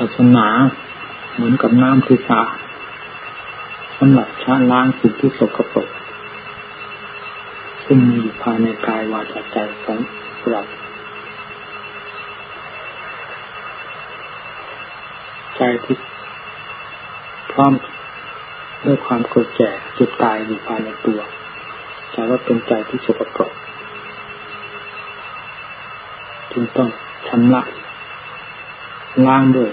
ศาสนาเหมือนกับน้ำที่สาสำหรับชาล้างสิ่งที่สกปรกซึ่งมีอยู่ภายในกายวาจาใจของเราใจที่พร้อมด้วยความเกิดแก่เจ็บตายอยู่ภายในตัวใจว่าเป็นใจที่สกปรกจึงต้องชำระล้างด้วย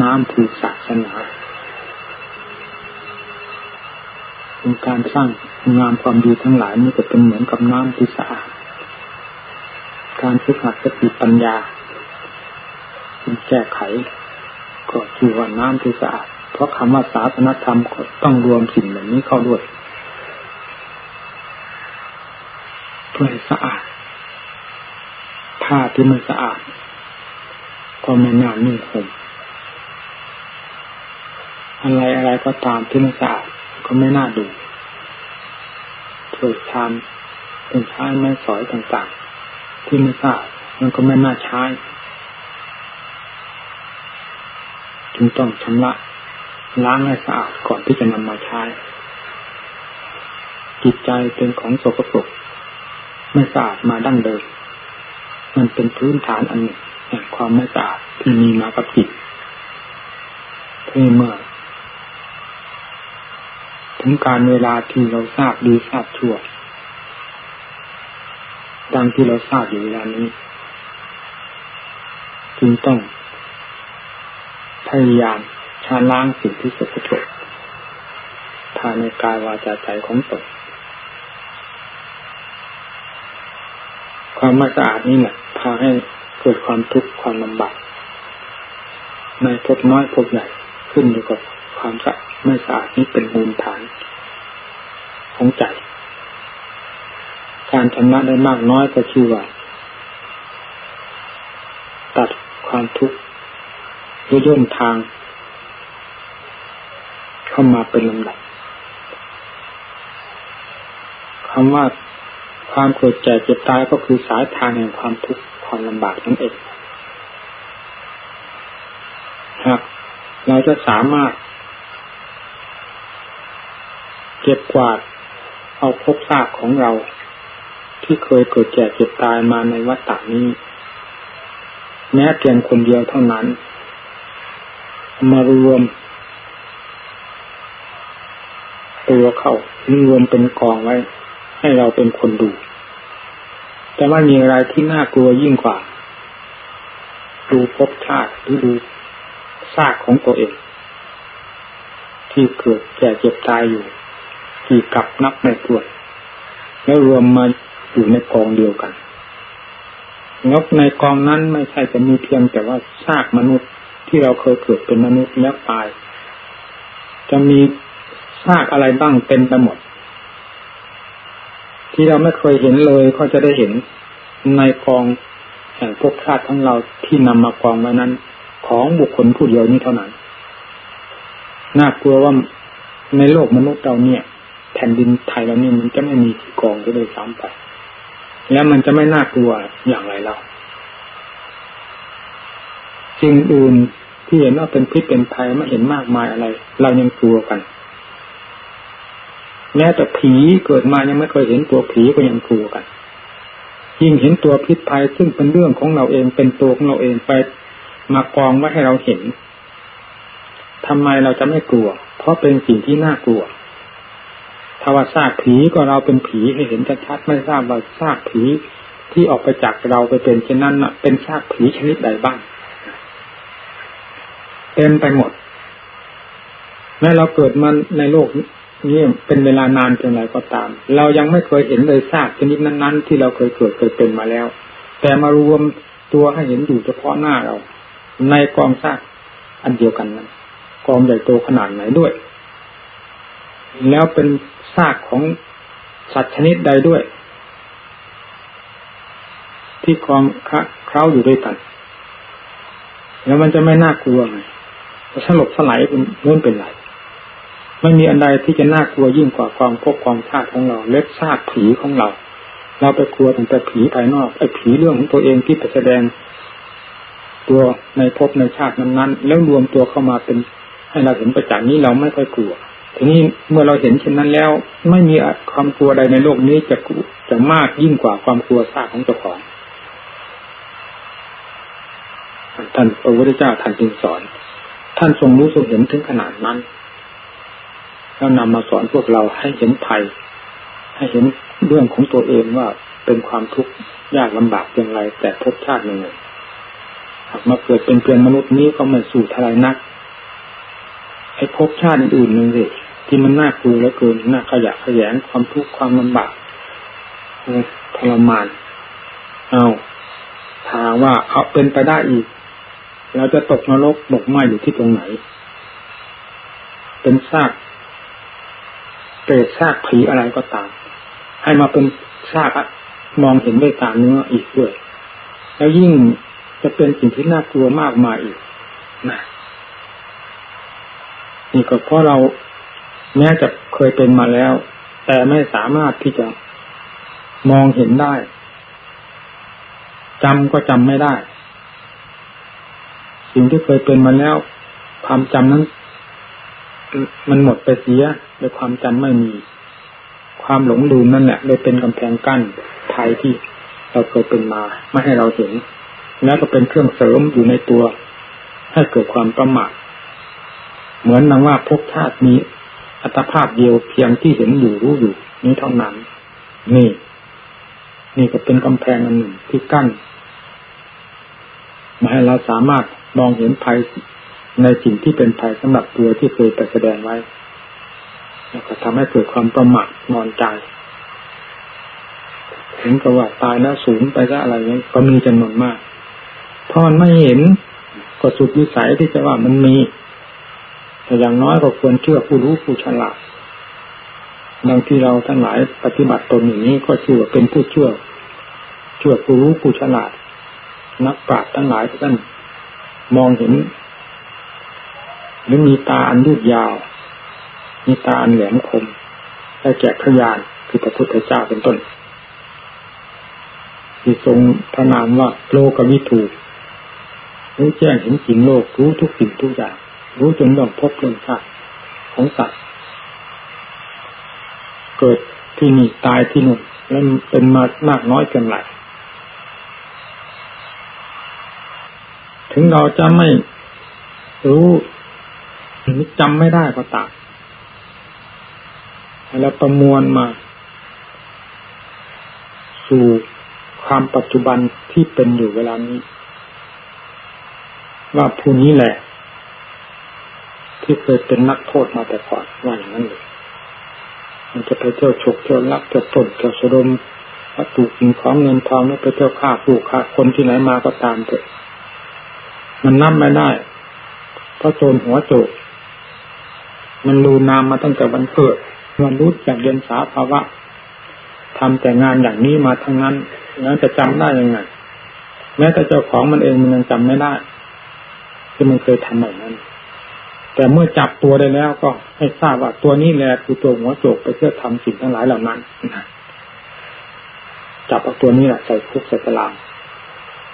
น้ำถูกศาสนาเป็นการสร้างงามความดีทั้งหลายนี่จะเป็นเหมือนกับน้ำที่สะอาดการฝึกหัดสติปัญญาเป็นแก้ไขก็คือว่าน้ำที่สะอาดเพราะคำว่าศาสนธรรมก็ต้องรวมสิ่งเหล่านี้เข้าด้วยเพื่อให้สะอาดผ้าที่มันสะอาดก็ไม่น่านุ่งห่ม อะไรอะไรก็ตามที่ไม่สะอาดก็ไม่น่าดูถ้วยชามเป็นช้ไม้สอยต่างๆ ที่ไม่สะอาดมันก็ไม่น่าใช้จึงต้องชำระล้างให้สะอาดก่อนที่จะนำมาใช้ จิตใจเป็นของสกปรกไม่สะอาดมาดั้งเดิม มันเป็นพื้นฐานอันหนึ่งแห่งความไม่สะอาดที่มีมากับจิตเพื่อเมื่อ ถึงการเวลาที่เราทราบดีทราบชั่ว ดังที่เราทราบอยู่เวลานี้ จึงต้องพยายามชาล้างสิ่งที่สกปรกภายในกายวาจาใจของตนความไม่สะอาดนี่แหละพาให้เกิดความทุกข์ความลำบากในพบน้อยพบใหญ่ขึ้นอยู่กับความสะ ไม่สะอาดนี้เป็นมูลฐานของใจ การชำระได้มากน้อยก็คือว่า ตัดความทุกข์ย่นทาง เข้ามาเป็นลำดับคำว่าความเกิดแก่เจ็บตายก็คือสายทางแห่งความทุกข์ความลำบากนั่นเองหากเราจะสามารถ เก็บกวาด เอาพบซากของเรา ที่เคยเกิดแก่เจ็บตายมาในวัฏฏานี้ แม้เพียงคนเดียวเท่านั้น มารวม ตัวเข้ารวมเป็นกองไว้ ให้เราเป็นคนดู แต่ว่ามีอะไรที่น่ากลัวยิ่งกว่า ดูพบชาติหรือดูซากของตัวเอง ที่เกิดแก่เจ็บตายอยู่ กี่กับนับไม่ถ้วนแล้วรวมมาอยู่ในกองเดียวกันงบในกองนั้นไม่ใช่จะมีเพียงแต่ว่าซากมนุษย์ที่เราเคยเกิดเป็นมนุษย์แล้วตาย จะมีซากอะไรบ้างเต็มไปหมด ที่เราไม่เคยเห็นเลยก็จะได้เห็นในกองแห่งพวกชาติของเราที่นำมากองไว้นั้น ของบุคคลผู้เดียวนี้เท่านั้นน่ากลัวว่าในโลกมนุษย์เราเนี่ย ผ่นดินไทยเรานี่มันจะไม่มีผีกองก็เลยซ้ำไป แล้วมันจะไม่น่ากลัวอย่างไรเราสิ่งอื่นที่เห็นว่าเป็นพิษเป็นภัยไม่เห็นมากมายอะไร เรายังกลัวกัน แม้แต่ผีเกิดมายังไม่เคยเห็นตัวผีก็ยังกลัวกัน ยิ่งเห็นตัวพิษภัยซึ่งเป็นเรื่องของเราเองเป็นตัวของเราเองไปมากองไว้ให้เราเห็นทำไมเราจะไม่กลัว เพราะเป็นสิ่งที่น่ากลัว ถ้าว่าซากผีก็เราเป็นผีให้เห็นชัดๆไม่ทราบว่าซากผีที่ออกไปจากเราไปเป็นเช่นนั้นเป็นซากผีชนิดใดบ้างเต็มไปหมดแม้เราเกิดมาในโลกนี้เป็นเวลานานเพียงไรก็ตาม เรายังไม่เคยเห็นเลยซากชนิดนั้น ๆ ที่เราเคยเกิดเคยเป็นมาแล้ว แต่มารวมตัวให้เห็นอยู่เฉพาะหน้าเรา ในกองซากอันเดียวกันนั้นกองใหญ่โตขนาดไหนด้วย แล้วเป็น ซากของสัตว์ชนิดใดด้วย ที่คลองเคล้าอยู่ด้วยกัน แล้วมันจะไม่น่ากลัวไงสลบสลายเป็นเรื่องเป็นไรไม่มีอันใดที่จะน่ากลัวยิ่งกว่าความพบความชาติของเรา เล็กชาติผีของเรา เราไปกลัวแต่ผีภายนอกไอ้ผีเรื่องของตัวเองที่ไปแสดง ตัวในภพในชาตินั้นๆแล้วรวมตัวเข้ามาเป็นให้เราเห็นประจักษ์นี้เราไม่ค่อยกลัว ทีนี้เมื่อเราเห็นเช่นนั้นแล้ว ไม่มีความกลัวใดในโลกนี้จะจะมากยิ่งกว่าความกลัวซากของเจ้าของท่านพระพุทธเจ้าท่านจึงสอน ท่านทรงรู้ทรงเห็นถึงขนาดนั้นแล้วนำมาสอนพวกเราให้เห็นภัย ให้เห็นเรื่องของตัวเองว่าเป็นความทุกข์ยากลำบากอย่างไรแต่พบชาติหนึ่งหากมาเกิดเป็นเพียงมนุษย์นี้ก็ไม่สู่ทลายนักไอ้พบชาติอื่นหนึ่งสิ ที่มันน่ากลัวเหลือเกินน่าขยะขยงความทุกข์ความลำบากทรมาน เอาถามว่าเอาเป็นไปได้อีกเราจะตกนรกบกไหมอยู่ที่ตรงไหน เป็นซากเปรตซากผีอะไรก็ตาม ให้มาเป็นซากมองเห็นด้วยตาเนื้ออีกด้วยแล้วยิ่งจะเป็นสิ่งที่น่ากลัวมากมายอีกนะนี่ก็เพราะเรา แม้จะเคยเป็นมาแล้ว แต่ไม่สามารถที่จะมองเห็นได้จำก็จำไม่ได้ สิ่งที่เคยเป็นมาแล้ว ความจำนั้น มันหมดไปเสียโดยความจำไม่มี ความหลงลืมนั่นแหละเลยเป็นกำแพงกั้นภัยที่เราเคยเป็นมา ไม่ให้เราเห็น แล้วก็เป็นเครื่องเสริมอยู่ในตัว ให้เกิดความประมาทเหมือนนังว่าภพชาติมี อัตภาพเดียวเพียงที่เห็นอยู่รู้อยู่ นี้เท่านั้น นี่ นี่ก็เป็นกำแพงอันหนึ่งที่กั้นมาให้เราสามารถมองเห็นภัยในสิ่งที่เป็นภัยสำหรับตัวที่เคยไปแสดงไว้ แล้วก็ทำให้เกิดความประมาทนอนใจถึงกับว่าตายแล้วสูญไปก็อะไรนี้ก็มีจำนวนมากเพราะมันไม่เห็นก็สุดวิสัยที่จะว่ามันมี แต่อย่างน้อยก็ควรเชื่อผู้รู้ผู้ฉลาดบางที่เราทั้งหลายปฏิบัติตนอย่างนี้ก็ชื่อว่าเป็นผู้เชื่อ เชื่อผู้รู้ผู้ฉลาด นักปราชญ์ทั้งหลายท่านมองเห็นหรือมีตาอันยืดยาว มีตาอันแหลมคมได้แก่พยานคือพระพุทธเจ้าเป็นต้น ที่ทรงพระนามว่าโลกวิถูรู้แจ้งเห็นจริงโลกรู้ทุกสิ่งทุกอย่าง รู้จนเรื่องพบเรื่องชาติของสัตว์เกิดที่นี่ตายที่นู่นแล้วเป็นมามากน้อยเกินไรถึงเราจะไม่รู้หรือจำไม่ได้ก็ตามแล้วประมวลมา สู่ความปัจจุบันที่เป็นอยู่เวลานี้ ว่าผู้นี้แหละ ที่เคยเป็นนักโทษมาแต่ก่อนว่าอย่างนั้นเลยมันจะไปเที่ยวฉกเที่ยวลักเที่ยวต้นเที่ยวสะดมวัตถุสิ่งของเงินทองไม่ไปเที่ยวฆ่าผู้ฆ่าคนที่ไหนมาก็ตามเถอะมันนับไม่ได้เพราะโจรหัวโจกมันรูนามมาตั้งแต่วันเกิดมันรู้จากเรียนสาภาวะทำแต่งานอย่างนี้มาทั้งนั้นแล้วจะจำได้ยังไงแม้แต่เจ้าของมันเองมันยังจำไม่ได้ที่มันเคยทำแบบนั้น แต่เมื่อจับตัวได้แล้วก็ให้ทราบว่าตัวนี้แหละคือตัวหัวโจกไปเพื่อทำสิ่งทั้งหลายเหล่านั้นจับเอาตัวนี้แหละใส่คุกใส่ตาราง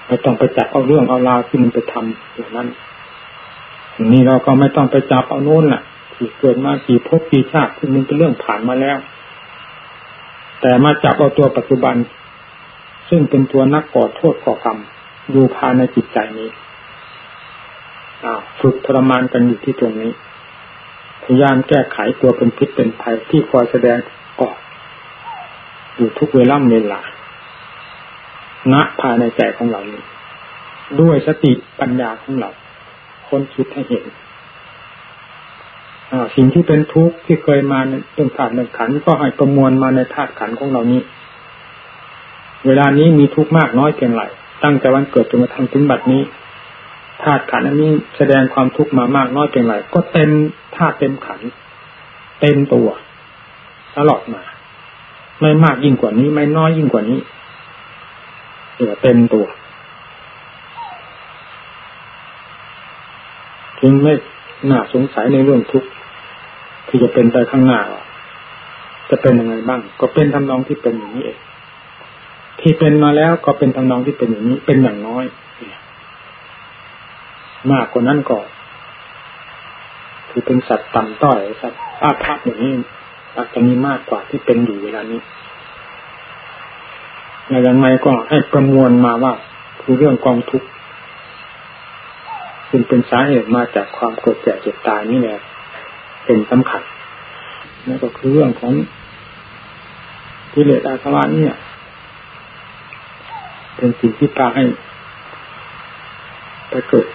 ไม่ต้องไปจับเอาเรื่องเอาราวที่มันไปทำอย่างนั้นนี่เราก็ไม่ต้องไปจับเอาโน้นแหละที่เกิดมากี่ภพกี่ชาติที่มันเป็นเรื่องผ่านมาแล้ว แต่มาจับเอาตัวปัจจุบัน ซึ่งเป็นตัวนักก่อโทษก่อกรรมอยู่ภายในจิตใจนี้ ฝึกทรมานกันอยู่ที่ตรงนี้ พยายามแก้ไขตัวเป็นพิษเป็นภัยที่คอยแสดงออกอยู่ทุกเวล่ำเวลาณภายในใจของเรานี้ ด้วยสติปัญญาของเราคนคิดให้เห็นสิ่งที่เป็นทุกข์ที่เคยมาในเรื่องธาตุในขันก็ให้ประมวลมาในธาตุขันของเรานี้ เวลานี้มีทุกข์มากน้อยเพียงไรตั้งแต่วันเกิดจนมาทำถึงบัดนี้ ธาตุขันอันนี้แสดงความทุกข์มามากน้อยเป็นไรก็เต็มธาตุเต็มขันเต็มตัวตลอดมา ไม่มากยิ่งกว่านี้ ไม่น้อยยิ่งกว่านี้เดี๋ยวเต็มตัวจึงไม่น่าสงสัยในเรื่องทุกข์ที่จะเป็นไปข้างหน้าจะเป็นยังไงบ้าง ก็เป็นทำนองที่เป็นอย่างนี้เองที่เป็นมาแล้วก็เป็นทำนองที่เป็นอย่างนี้เป็นอย่างน้อย มากกว่านั้นก็คือเป็นสัตว์ต่ำต้อยสัตว์อาภัพอย่างนี้อาจจะมีมากกว่าที่เป็นอยู่เวลานี้อย่างไรก็ให้ประมวลมาว่า คือเรื่องกองทุกข์ซึ่งเป็นสาเหตุมาจากความเกิดแก่เจ็บตายนี่แหละเป็นสำคัญนั่นก็คือเรื่องของกิเลสอาสวะเนี่ย เป็นสิ่งที่พาให้ไปเกิด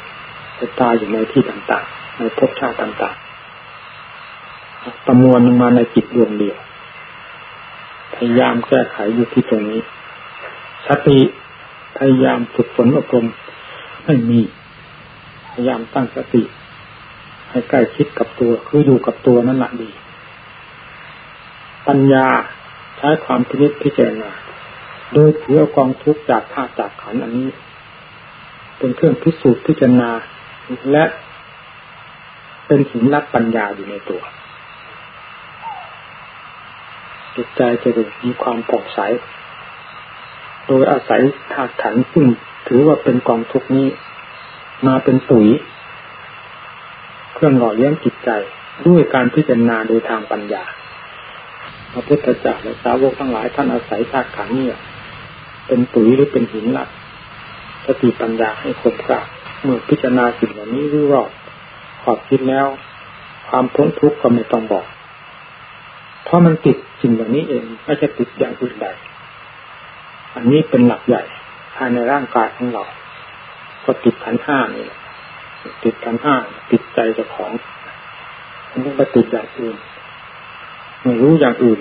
ไปตายอยู่ในที่ต่างๆ ในภพชาติต่างๆ ประมวลมาในจิตดวงเดียว พยายามแก้ไขอยู่ที่ตรงนี้ สติพยายามฝึกฝนอบรมให้มี พยายามตั้งสติ ให้ใกล้ชิดกับตัว คืออยู่กับตัวนั่นแหละดี ปัญญาใช้ความพิจิตพิจารณาโดยถือกองทุกข์จากธาตุจากขันอันนี้ เป็นเครื่องพิสูจน์พิจารณา และเป็นหินลักปัญญาอยู่ในตัวจิตใจจะมีความปลอดใส โดยอาศัยธาตุขันธ์ซึ่งถือว่าเป็นกองทุกนี้ มาเป็นปุ๋ย เครื่องหล่อเลี้ยงจิตใจด้วยการพิจารณาโดยทางปัญญา พระพุทธเจ้าและสาวกทั้งหลายท่านอาศัยธาตุขันนี้เป็นปุ๋ยหรือเป็นหินหลักสติปัญญาให้คมกรา เมื่อพิจารณาสิ่งเหล่านี้รู้รอบขอบคิดแล้ว ความพ้นทุกข์ก็ไม่ต้องบอก เพราะมันติดสิ่งเหล่านี้เองไม่ใช่ติดอย่างอื่นใดอันนี้เป็นหลักใหญ่ภายในร่างกายของเรา ก็ติดขันห้านี่ติดขันห้าติดใจเจ้าของมันต้องไปติดอย่างอื่นไม่รู้อย่างอื่น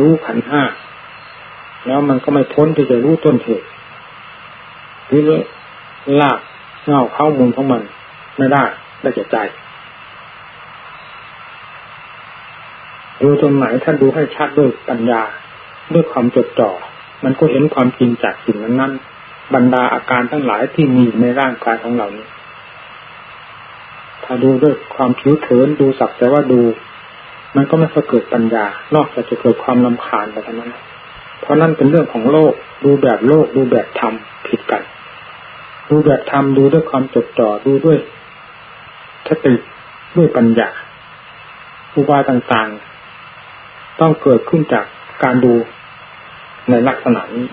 รู้ขันห้าแล้วมันก็ไม่พ้นที่จะรู้ต้นเหตุหรือลาก เงาเข้ามูลของมัน ไม่ได้ได้แก่ใจดูตรงไหนท่านดูให้ชัดด้วยปัญญาด้วยความจดจ่อ มันก็เห็นความจริงจากสิ่งนั้นนั้นบรรดาอาการทั้งหลายที่มีในร่างกายของเรานี้ ถ้าดูด้วยความผิวเผินดูสักแต่ว่าดู มันก็ไม่ค่อยเกิดปัญญา นอกจากจะเกิดความลำคาญไปเท่านั้น เพราะนั่นเป็นเรื่องของโลก ดูแบบโลกดูแบบธรรมผิดกัน ดูแบบธรรมดูด้วยความจดจ่อดูด้วยสติด้วยปัญญาอุบายต่างๆ ต้องเกิดขึ้นจากการดูในลักษณะนี้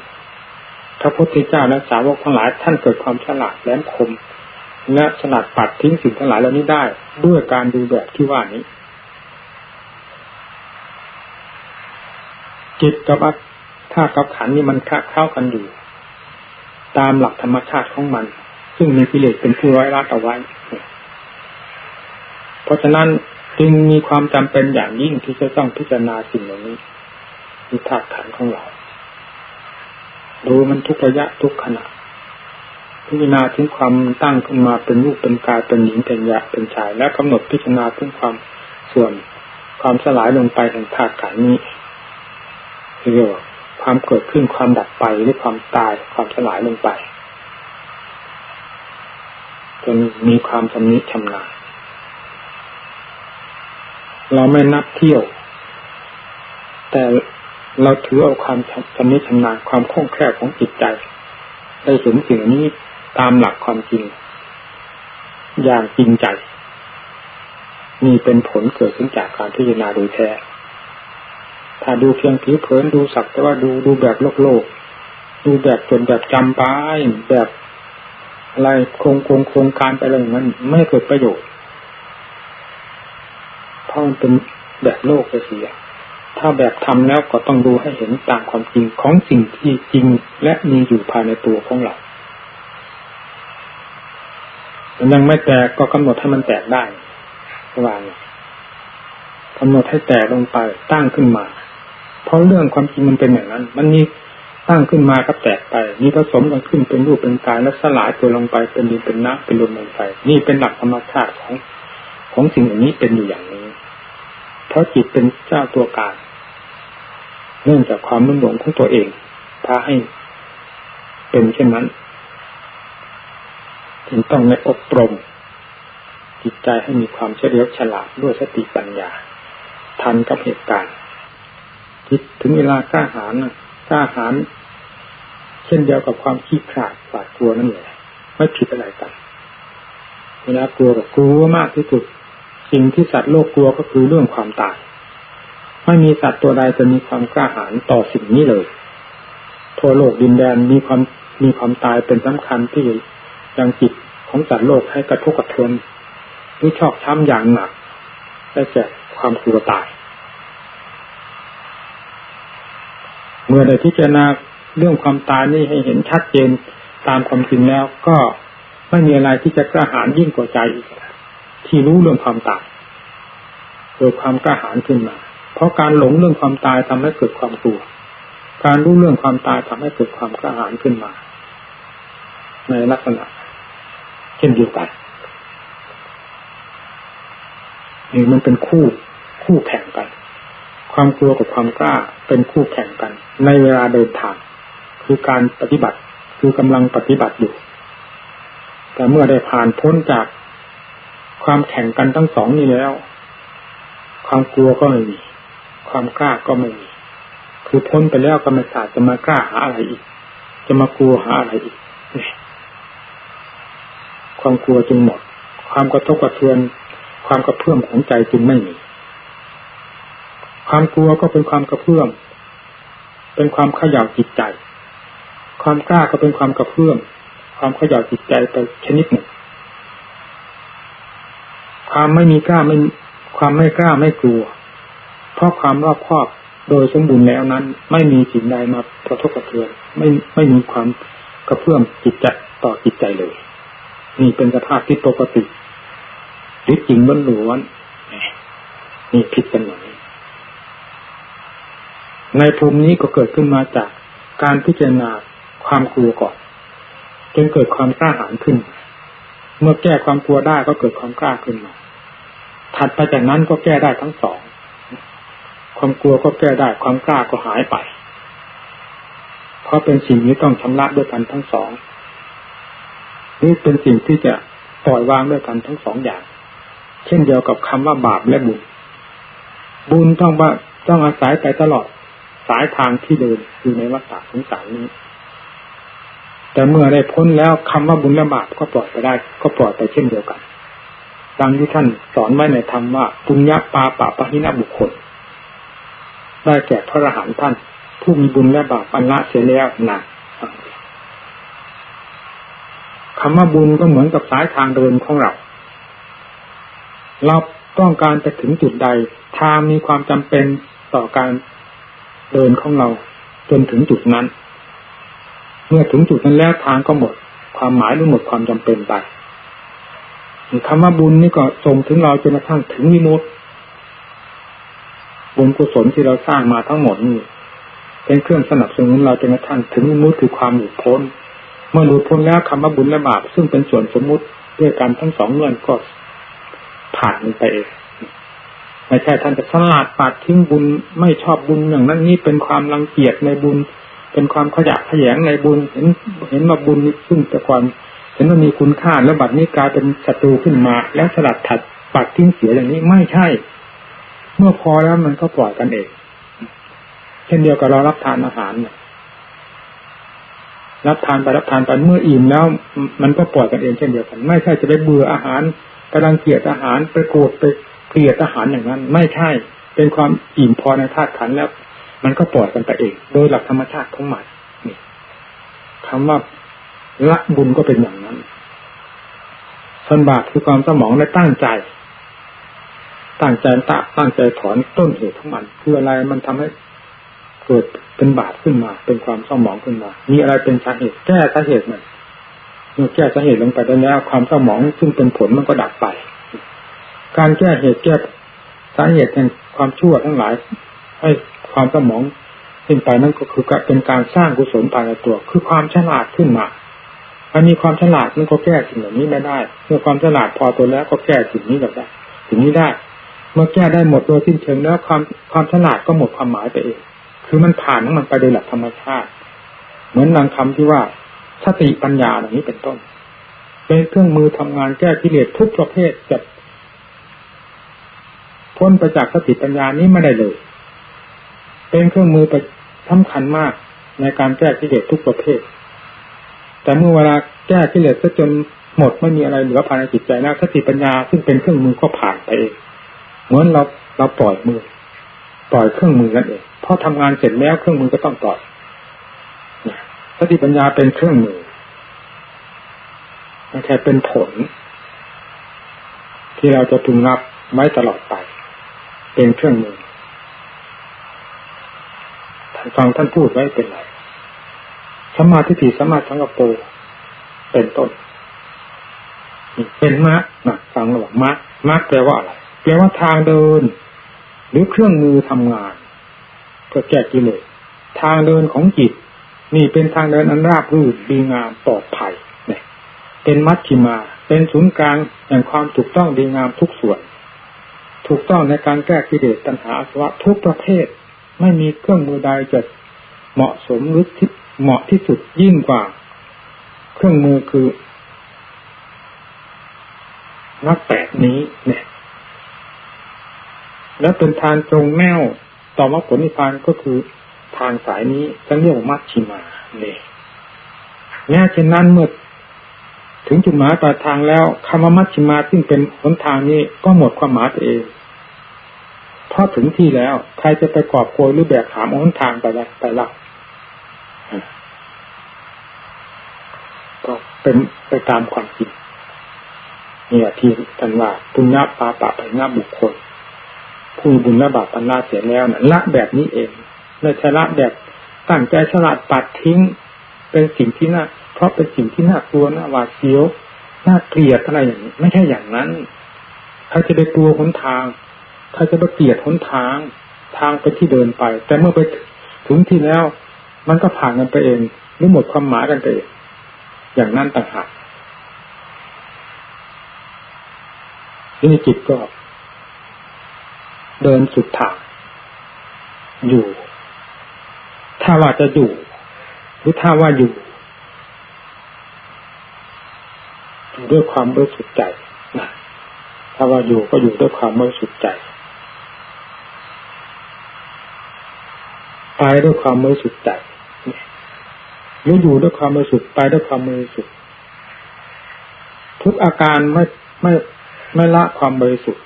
พระพุทธเจ้าและสาวกทั้งหลาย ท่านเกิดความฉลาดแหลมคมและฉลาดปัดทิ้งสิ่งทั้งหลายเหล่านี้ได้ ด้วยการดูแบบที่ว่านี้ จิตกับถ้ากับขันนี่มันค้าเข้ากันอยู่ ตามหลักธรรมชาติของมัน ซึ่งมีกิเลสเป็นผู้ร้อยรัดเอาไว้ เพราะฉะนั้นจึงมีความจำเป็นอย่างยิ่งที่จะต้องพิจารณาสิ่งเหล่านี้มีธาตุขันของเราดูมันทุกระยะทุกขณะพิจารณาถึงความตั้งขึ้นมาเป็นรูปเป็นกายเป็นหญิงเป็นยะเป็นชาย และกำหนดพิจารณาถึงความส่วนความสลายลงไปแห่งธาตุขันนี้เรียกว่า ความเกิดขึ้นความดับไปหรือความตายความสลายลงไปจนมีความชำนิชำนาญเราไม่นับเที่ยว แต่เราถือเอาความชำนิชำนาญความคล่องแคล่วของจิตใจได้เห็นสิ่งนี้ตามหลักความจริง อย่างจริงใจมีเป็นผลเกิดขึ้นจากการพิจารณาโดยแท้ ถ้าดูเพียงผิวเผินดูสักแต่ว่าดูดูแบบโลกโลก ดูแบบจนแบบจำไปแบบอะไรโครงโครงโครงการไปอะไรอย่างนั้นไม่เกิดประโยชน์เพราะมันเป็นแบบโลกไปเสีย ถ้าแบบทำแล้วก็ต้องดูให้เห็นตามความจริงของสิ่งที่จริงและมีอยู่ภายในตัวของเรามันยังไม่แตกก็กำหนดให้มันแตกได้วางกำหนดให้แตกลงไปตั้งขึ้นมา เพราะเรื่องความจริงมันเป็นอย่างนั้น มันมีตั้งขึ้นมาก็แตกไปมีผสมกันขึ้นเป็นรูปเป็นกายแล้วสลายตัวลงไปเป็นดินเป็นน้ำเป็นลมลงไปนี่เป็นหลักธรรมชาติของของสิ่งอย่างนี้เป็นอยู่อย่างนี้ เพราะจิตเป็นเจ้าตัวการเนื่องจากความมุ่งหลงของตัวเองพาให้เป็นเช่นนั้นจึงต้องในอบรม จิตใจให้มีความเฉลียวฉลาดด้วยสติปัญญา ทันกับเหตุการณ์ คิดถึงเวลากล้าหาญนะกล้าหาญเช่นเดียวกับความขี้ขลาดหวาดกลัวนั่นแหละไม่ผิดอะไรกันเวลากลัวกับกลัวมากที่สุดสิ่งที่สัตว์โลกกลัวก็คือเรื่องความตาย ไม่มีสัตว์ตัวใดจะมีความกล้าหาญต่อสิ่งนี้เลย ทั่วโลกดินแดนมีความมีความตายเป็นสำคัญที่ยังจิตของสัตว์โลกให้กระทุกกระเทือนหรือชอกช้ำอย่างหนักได้แก่ความกลัวตาย เมื่อได้พิจารณาเรื่องความตายนี่ให้เห็นชัดเจนตามความจริงแล้ว ก็ไม่มีอะไรที่จะกระหายยิ่งกว่าใจอีกที่รู้เรื่องความตายเกิดความกระหายขึ้นมา เพราะการหลงเรื่องความตายทำให้เกิดความกลัว การรู้เรื่องความตายทำให้เกิดความกระหายขึ้นมา ในลักษณะเช่นเดียวกันนี่มันเป็นคู่คู่แข่งกัน ความกลัวกับความกล้าเป็นคู่แข่งกัน ในเวลาเดินทาง คือการปฏิบัติคือกำลังปฏิบัติอยู่ แต่เมื่อได้ผ่านพ้นจากความแข่งกันทั้งสองนี้แล้ว ความกลัวก็ไม่มี ความกล้าก็ไม่มี คือพ้นไปแล้วก็ไม่สาจะมากล้าหาอะไรอีก จะมากลัวหาอะไรอีก ความกลัวจึงหมด ความกระทบกระเทือน ความกระเพื่อมของใจจึงไม่มี ความกลัวก็เป็นความกระเพื่อมเป็นความขย่าจิตใจ ความกล้าก็เป็นความกระเพื่อมความขย่าจิตใจไปชนิดหนึ่ง ความไม่มีกล้าไม่ความไม่กล้าไม่กลัว เพราะความรอบคอบโดยสมบูรณ์แล้วนั้น ไม่มีสิ่งใดมากระทบกระเทือนไม่ไม่มีความกระเพื่อมจิตใจต่อจิตใจเลย นี่เป็นสภาพที่ปกติหรือจริงล้วนล้วนนี่ผิดกันหน่อย ในภูมินี้ก็เกิดขึ้นมาจากการพิจารณาความกลัวก่อนจนเกิดความกล้าหาญขึ้น เมื่อแก้ความกลัวได้ก็เกิดความกล้าขึ้นมาถัดไปจากนั้นก็แก้ได้ทั้งสอง ความกลัวก็แก้ได้ ความกล้าก็หายไป เพราะเป็นสิ่งนี้ต้องชำระด้วยกันทั้งสอง นี่เป็นสิ่งที่จะปล่อยวางด้วยกันทั้งสองอย่าง เช่นเดียวกับคำว่าบาปและบุญ บุญต้องว่าต้องอาศัยไปตลอด สายทางที่เดินอยู่ในวัฏฏะสงสารนี้ แต่เมื่อได้พ้นแล้วคำว่าบุญและบาปก็ปล่อยไปได้ ก็ปล่อยไปเช่นเดียวกันดังที่ท่านสอนไว้ในธรรมว่าปุญญาปาปะปะหินะบุคคลได้แก่พระอรหันต์ท่าน ผู้มีบุญและบาปอันละเสียแล้วนะคำว่าบุญก็เหมือนกับสายทางเดินของเรา เราต้องการจะถึงจุดใด ทางมีความจำเป็นต่อการ เดินของเราจนถึงจุดนั้น เมื่อถึงจุดนั้นแล้วทางก็หมด ความหมายหรือหมดความจำเป็นไปคำว่าบุญนี่ก็ส่งถึงเราจนกระทั่งถึงวิมุติบุญกุศลที่เราสร้างมาทั้งหมดนี่เป็นเครื่องสนับสนุนเราจนกระทั่งถึงวิมุติคือความหลุดพ้น เมื่อหลุดพ้นแล้วคำว่าบุญและบาปซึ่งเป็นส่วนสมมุติด้วยกันทั้งสองเงื่อนก็ผ่านไปเอง ไม่ใช่ท่านจะสลาดปาดทิ้งบุญไม่ชอบบุญอย่างนั้นนี่เป็นความรังเกียจในบุญ เป็นความขยะแขยงในบุญ เห็นเห็นมาบุญนี่ซึ่งแต่ก่อนเห็นว่ามีคุณค่าแล้วบัดนี้กลายเป็นศัตรูขึ้นมา แล้วสลัดถัดปัดทิ้งเสียอย่างนี้ไม่ใช่ เมื่อพอแล้วมันก็ปล่อยกันเองเช่นเดียวกับเรารับทานอาหารเนี่ยรับทานไปรับทานไปเมื่ออิ่มแล้ว มันก็ปล่อยกันเองเช่นเดียวกัน ไม่ใช่จะไปเบื่ออาหารกำลังเกลียดอาหารไปโกรธไป เกลียดอาหารอย่างนั้น ไม่ใช่เป็นความอิ่มพอในธาตุขันแล้ว มันก็ปล่อยกันไปเอง โดยหลักธรรมชาติของมันนี่คำว่าละบุญก็เป็นอย่างนั้นส่วนบาปคือความสมองและตั้งใจ ตั้งใจตะตั้งใจถอนต้นเหตุของมันคืออะไรมันทำให้เกิดเป็นบาปขึ้นมา เป็นความสมองขึ้นมา มีอะไรเป็นสาเหตุแก้สาเหตุมันเมื่อแก้สาเหตุลงไปได้แล้ว ความสมองซึ่งเป็นผลมันก็ดับไป การแก้เหตุแก้สาเหตุแห่งความชั่วทั้งหลาย ให้ความสมองขึ้นไปนั่นก็คือเป็นการสร้างกุศลภายในตัว คือความฉลาดขึ้นมามันมีความฉลาดมันก็แก้สิ่งเหล่านี้ไม่ได้ เมื่อความฉลาดพอตัวแล้วก็แก้สิ่งนี้แบบได้สิ่งนี้ได้ เมื่อแก้ได้หมดโดยสิ้นเชิงแล้วความความฉลาดก็หมดความหมายไปเอง คือมันผ่านของมันไปโดยหลักธรรมชาติ เหมือนนางคำที่ว่าสติปัญญาเหล่านี้เป็นต้น เป็นเครื่องมือทำงานแก้กิเลสทุกประเภทจะ พ้นไปจากสติปัญญานี้ไม่ได้เลย เป็นเครื่องมือไปสำคัญมากในการแก้กิเลสทุกประเภท แต่เมื่อเวลาแก้กิเลสจนหมดไม่มีอะไรเหลือภายในจิตใจแล้วสติปัญญาซึ่งเป็นเครื่องมือก็ผ่านไปเองเหมือนเราเราปล่อยมือ ปล่อยเครื่องมือนั่นเองพอทำงานเสร็จแล้วเครื่องมือก็ต้องปล่อยสติปัญญาเป็นเครื่องมือไม่ใช่เป็นผล ที่เราจะพึงรับไว้ตลอดไป เป็นเครื่องมือท่านฟังท่านพูดไว้เป็นไรสมาธิสมาสังกปรเป็นต้นเป็นมรรคนะฟังระหว่างมรรคมรรคแปลว่าอะไรแปลว่าทางเดิน หรือเครื่องมือทำงานเพื่อแก้กิเลสทางเดินของจิต นี่เป็นทางเดินอันราบรื่นดีงามปลอดภัยเนี่ยเป็นมัชชิมา เป็นศูนย์กลางแห่งความถูกต้องดีงามทุกส่วน ถูกต้องในการแก้กิเลสตัณหาสวะทุกประเภท ไม่มีเครื่องมือใดจะเหมาะสมหรือที่เหมาะที่สุดยิ่งกว่า เครื่องมือคือนักแปดนี้เนี่ย แล้วเป็นทางตรงแนวต่อมาผลนิพพานก็คือทางสายนี้จะเรียกว่ามัชชิมาเนี่ยแม้เช่นนั้นเมื่อถึงจุดหมายปลายทางแล้วคำว่ามัชชิมาซึ่งเป็นหนทางนี้ก็หมดความหมายเอง พอถึงที่แล้ว ใครจะไปกอบโกยหรือแบกหามหนทางไปล้ไปละก็เป็นไปตามความจริงเนี่ยที่ท่านว่าปุญญาปาปะไปญาบุคคล ผู้บุญละบาปปัญญาเสียแล้วนะละแบบนี้เองไม่ใช่ละแบบตั้งใจฉลาดปัดทิ้ง เป็นสิ่งที่น่าเพราะเป็นสิ่งที่น่ากลัวน่าหวาดเสียวน่าเกลียดอะไรอย่างนี้ ไม่ใช่อย่างนั้นใครจะไปกลัวหนทาง ใครจะไปเกลียดหนทางทางไปที่เดินไป แต่เมื่อไปถึงที่แล้ว มันก็ผ่านกันไปเองหรือหมดความหมายกันไปเองอย่างนั้นต่างหากนี่จิตก็ เดินสุดทางอยู่ ถ้าว่าจะอยู่ หรือถ้าว่าอยู่อยู่ด้วยความบริสุทธิ์ใจนะถ้าว่าอยู่ก็อยู่ด้วยความบริสุทธิ์ใจ ไปด้วยความบริสุทธิ์ใจหรืออยู่ด้วยความบริสุทธิ์ไปด้วยความบริสุทธิ์ทุกอาการไม่ไม่ไม่ละความบริสุทธิ์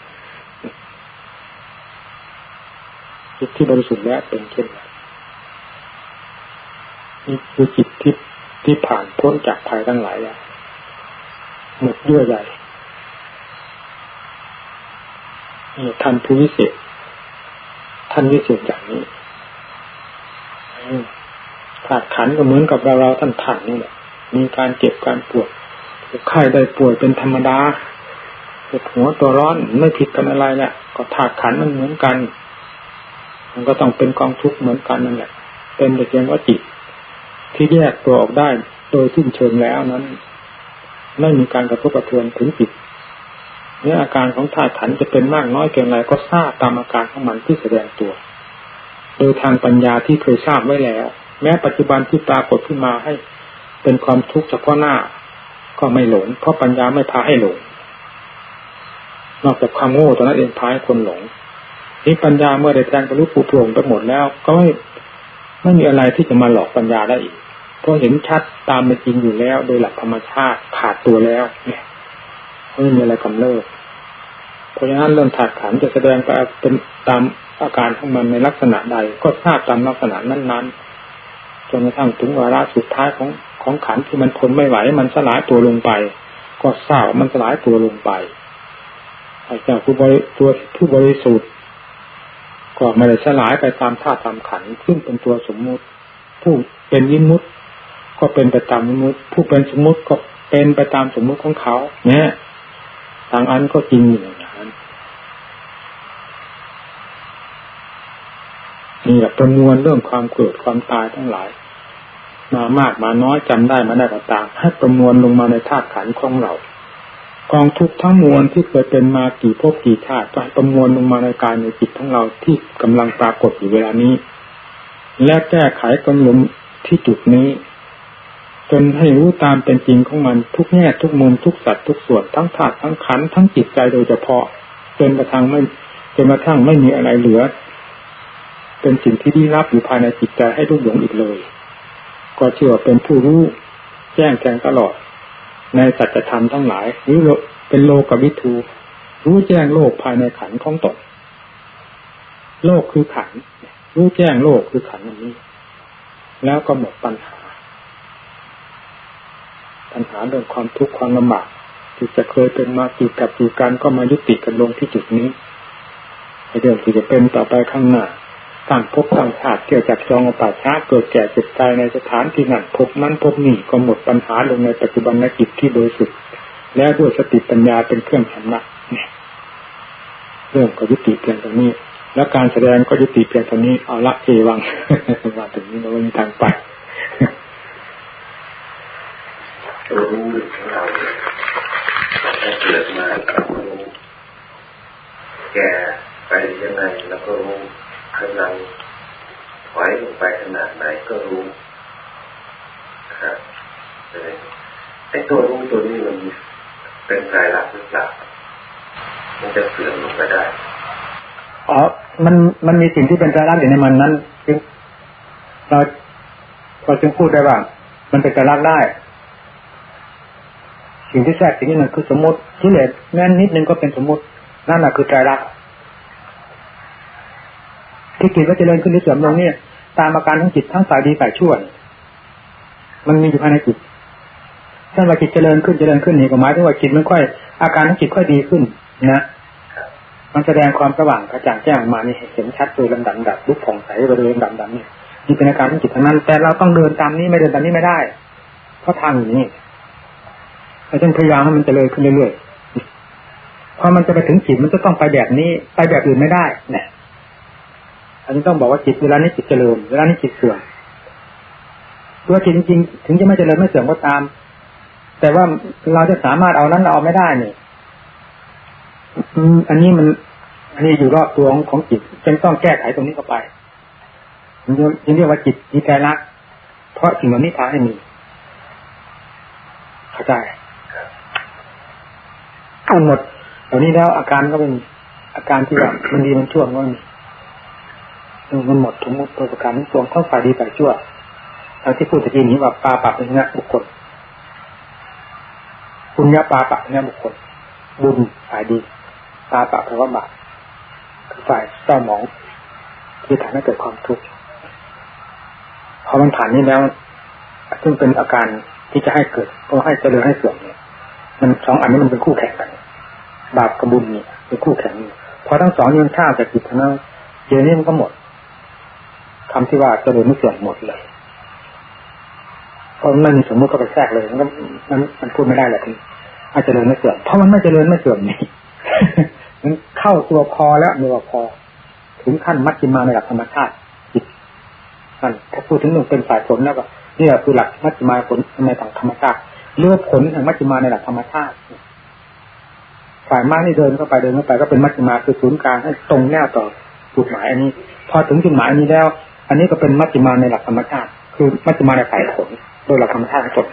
จิตที่บริสุทธิ์แล้วเป็นเช่นไรนี่คือจิตที่ที่ผ่านพ้นจากภัยทั้งหลายแล้วหมดเยื่อใหญ่ท่านผู้วิเศษ ท่านวิเศษอย่างนี้ ขาดขันก็เหมือนกับเราเราท่านผ่านนี่แหละมีการเจ็บการปวดไข้ได้ป่วยเป็นธรรมดาปวดหัวตัวร้อนไม่ผิดกันอะไรแหละก็ถาดขันมันเหมือนกัน มันก็ต้องเป็นกองทุกข์เหมือนกันนั่นแหละ เป็นแต่เพียงว่าจิต ที่แยกตัวออกได้โดยสิ้นเชิงแล้วนั้นไม่มีการกระทบกระเทือนถึงจิตเนื้ออาการของธาตุขันจะเป็นมากน้อยเพียงไรก็ทราบตามอาการของมันที่แสดงตัว โดยทางปัญญาที่เคยทราบไว้แล้ว แม้ปัจจุบันที่ปรากฏขึ้นมาให้ เป็นความทุกข์เฉพาะหน้า ก็ไม่หลง เพราะปัญญาไม่พาให้หลง นอกจากความโง่ตอนนั้นเองพาให้คนหลงนี่ปัญญาเมื่อได้แทงทะลุปูโปร่งไปหมดแล้ว ก็ไม่ไม่มีอะไรที่จะมาหลอกปัญญาได้อีก เพราะเห็นชัดตามเป็นจริงอยู่แล้ว โดยหลักธรรมชาติขาดตัวแล้ว เนี่ยไม่มีอะไรกำเริบเพราะฉะนั้นเรื่องถาดขันจะแสดงไปเป็นตาม อาการของมันในลักษณะใด ก็ทราบตามลักษณะนั้นๆจนกระทั่งถึงวาระสุดท้ายของของขันที่มันทนไม่ไหวมันสลายตัวลงไป ก็ทรามันสลายตัวลงไปไอ้เจ้าผู้บริตัวผู้บริสุทธิ์ก็ไม่ได้สลายไปตามธาตุตามขันซึ่งเป็นตัวสมมุติ ผู้เป็นยิมุติก็เป็นไปตามยิมุติผู้เป็นสมมุติก็เป็นไปตามสมมุติของเขา เนี่ยทางอันก็จริงอย่าง นั้นนี่แหละประมวลเรื่องความเกิดความตายทั้งหลาย มามากมาน้อยจำได้มาได้ก็ตามให้ประมวลลงมาในธาตุขันของเรา กองทุกทั้งมวลที่เคยเป็นมากี่ภพกี่ชาติก็ประมวลลงมาในกายในจิตของเราที่กำลังปรากฏอยู่เวลานี้ และแก้ไขกำลังที่จุดนี้จนให้รู้ตามเป็นจริงของมันทุกแง่ทุกมุมทุกสัตว์ทุกส่วนทั้งธาตุทั้งขันทั้งจิตใจโดยเฉพาะจนกระทั่งไม่จนกระทั่งไม่มีอะไรเหลือ เป็นสิ่งที่ดีรับอยู่ภายในจิตใจให้ทุกหลงอีกเลย ก็เชื่อเป็นผู้รู้แจ้งแทงตลอด ในสัจธรรมทั้งหลายหรือเป็นโลกวิทูรู้แจ้งโลกภายในขันของตนโลกคือขันรู้แจ้งโลกคือขันอันนี้ แล้วก็หมดปัญหา ปัญหาเรื่องความทุกข์ความลำบากที่จะเคยเป็นมากี่กับกี่การก็มายุติกันลงที่จุดนี้เรื่องที่จะเป็นต่อไปข้างหน้า ต่างพบต่างชาติเกี่ยวกับจองป่าช้าเกิดแก่เจ็บตายในสถานที่นั้นพบนั้นพบนี่ก็หมดปัญหาลงในปัจจุบันนกิจที่โดยสุด แล้วด้วยสติปัญญาเป็นเครื่องชำระเรื่องก็ยุติเพียงตรงนี้ แล้วการแสดงก็ยุติเพียงตรงนี้เอาละเอวังมาถึงนี้เรามีทางไปรู้เราถ้าเกิดมารู้แก่ไปยังไงแล้วก็รู้ กำลังถอยลงไปขนาดไหนก็รู้ครับไอ้ตัวรู้ตัวนี้มันเป็นกายรักหรือเปล่ามันจะเสื่อมลงไปได้อ๋อ มันมันมีสิ่งที่เป็นกายรักอยู่ในมันนั้นจึงเราเราจึงพูดได้ว่า มันเป็นกายรักได้ สิ่งที่แทรกสิ่งนี้มันคือสมมติที่เหลือแม้นนิดนึงก็เป็นสมมตินั่นแหละคือใจรัก ที่จิตก็เจริญขึ้นหรือเสื่อมลงเนี่ย ตามอาการของจิตทั้งฝ่ายดีฝ่ายชั่วมันมีอยู่ภายในจิตถ้าว่าจิตเจริญขึ้นเจริญขึ้นนี่ก็หมายถึงว่าจิตมันค่อยอาการของจิตค่อยดีขึ้นนะมันแสดงความสว่างกระจ่างแจ้งมานี่เห็นชัดโดยลำดับดับลุกผ่องใสโดยลำดับดับนี่นี่เป็นอาการของจิตทั้งนั้น แต่เราต้องเดินตามนี้ไม่เดินตามนี้ไม่ได้ เพราะทางอย่างนี้เราต้องพยายามให้มันเจริญขึ้นเรื่อยๆพอมันจะไปถึงจิตมันจะต้องไปแบบนี้ ไปแบบอื่นไม่ได้เนี่ย อันนี้ต้องบอกว่าจิตเวลานี้จิตเจริญ เวลานี้จิตเสื่อมตัวจิตจริงๆถึงจะไม่เจริญไม่เสื่อมก็ตาม แต่ว่าเราจะสามารถเอานั้นเอาไม่ได้นี่อันนี้มันอันนี้อยู่รอบตัวของของจิตจึงต้องแก้ไขตรงนี้เข้าไปจึงเรียกว่าจิตมีใจรักเพราะสิ่งเหล่านี้พาให้มีเข้าใจเอาหมดตอนนี้แล้วอาการก็เป็นอาการที่แบบมันดีมันชั่วมันมี มันหมดทั้งหมดตัวประการทั้งปวงทั้งฝ่ายดีฝ่ายชั่วทางที่พูดตะกี้นี้ว่าปาปะเป็นเนี้ยบุคคลคุณยะปาปะเนี่ยบุคคลบุญฝ่ายดีปาปะแปลว่าบาปฝ่ายเศร้าหมองที่ทำให้เกิดความทุกข์พอมันผ่านนี้แล้ว ซึ่งเป็นอาการที่จะให้เกิดก็ให้เจริญให้เสื่อมเนี่ยมันสองอันนี้มันเป็นคู่แข่งกัน บาปกับบุญเนี่ยเป็นคู่แข่งพอทั้งสองยังฆ่าจากจิตทั้งนั้นเจนี้มันก็หมด คำที่ว่าเจริญไม่เสื่อมหมดเลยเพราะไม่มีสมมติก็ไปแทรกเลยมันก็มันมันพูดไม่ได้แหละที่อาจจะเจริญไม่เสื่อมเพราะมันไม่เจริญไม่เสื่อมนี่มันเข้าตัวพอแล้วมีว่าพอ ถึงขั้นมัชฌิมาในหลักธรรมชาติจิตนั่นถ้าพูดถึงหนึ่งเป็นสายผลแล้วก็นี่แหละคือหลักมัชฌิมาผลในทางธรรมชาติเรื่องผลแห่งมัชฌิมาในหลักธรรมชาติฝ่ายมากนี่เดินเข้าไปเดินเข้าไปก็เป็นมัชฌิมาคือศูนย์กลางให้ตรงแนวต่อจุดหมายอันนี้ พอถึงจุดหมายนี้แล้ว อันนี้ก็เป็นมัจจิมาในหลักธรรมชาติ คือมัจจิมาในฝ่ายผลโดยหลักธรรมชาติทั้งหมด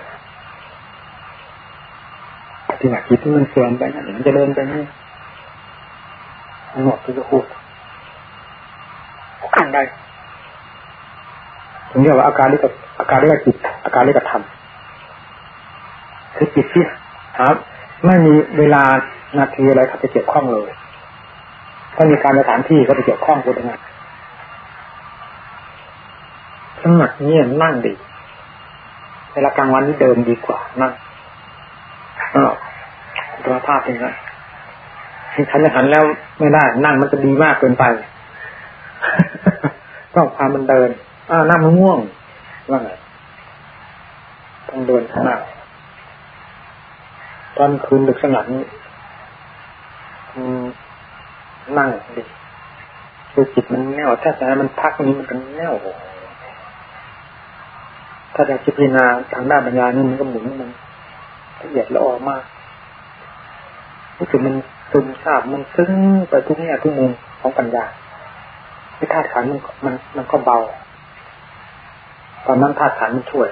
ที่หนักคิดที่มันเสื่อมไปนั่นมันจะเดินไปนี่หมดที่จะพูดอ่านได้ถึงเรียกว่าอาการเรียกอาการเรียกจิตอาการเรียกธรรมคือจิตที่ครับ ไม่มีเวลานาทีอะไรเขาจะเกี่ยวข้องเลยถ้ามีการสถานที่ก็จะเกี่ยวข้องกันนะ สมัครเงียบนั่งดีเวลากลางวันนี่เดินดีกว่านั่งตัวภาพเป็นไงฉันจะหันแล้วไม่ได้ นั่งมันจะดีมากเกินไปต้องพามันเดินอ่านั่งมันง่วงว่าไงต้องเดินข้างหน้าตอนคืนดึกสงัดนี้นั่งดีคือจิตมันแน่วถ้าจะให้มันพักนี้มันก็แน่ว ถ้าจะพิจารณาทางด้านปัญญานี่มันก็หมุนมันละเอียดละออมากรู้สึกมันซึมซาบมันซึ้งไปทุกแง่ทุกมุมของปัญญาที่ธาตุขันมันมันมันก็เบา ตอนนั้นธาตุขันมันช่วย